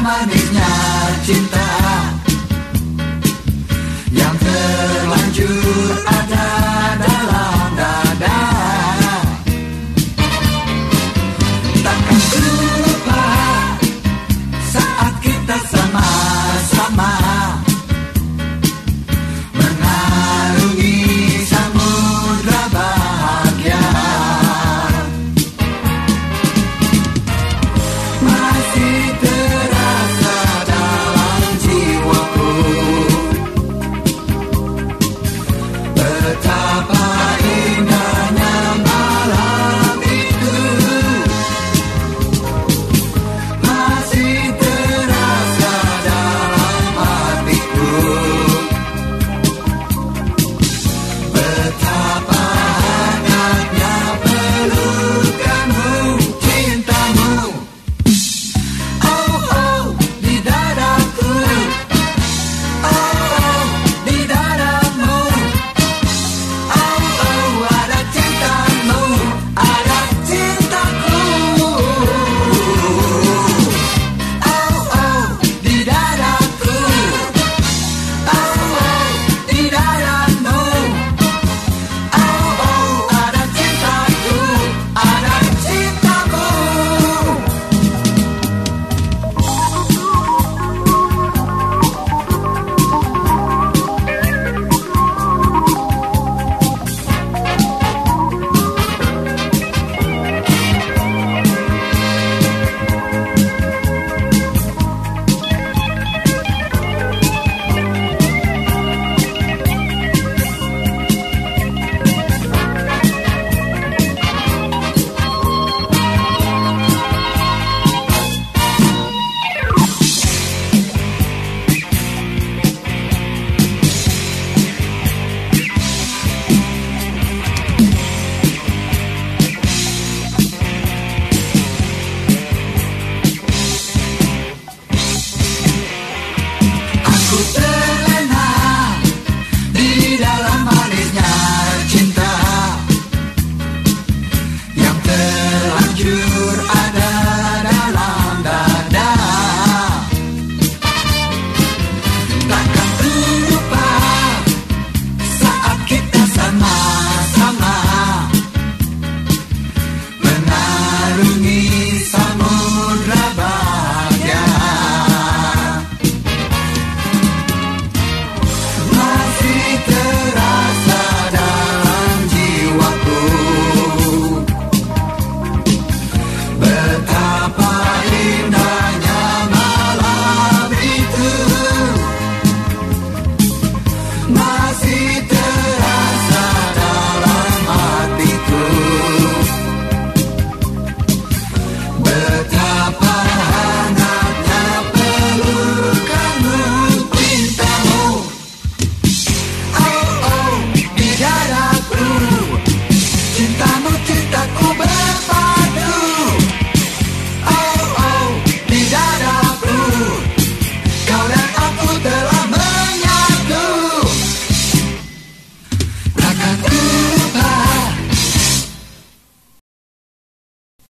manisnya cinta. Yang terlanjur ada dalam dada. Takkan ku lupa saat kita sama. you.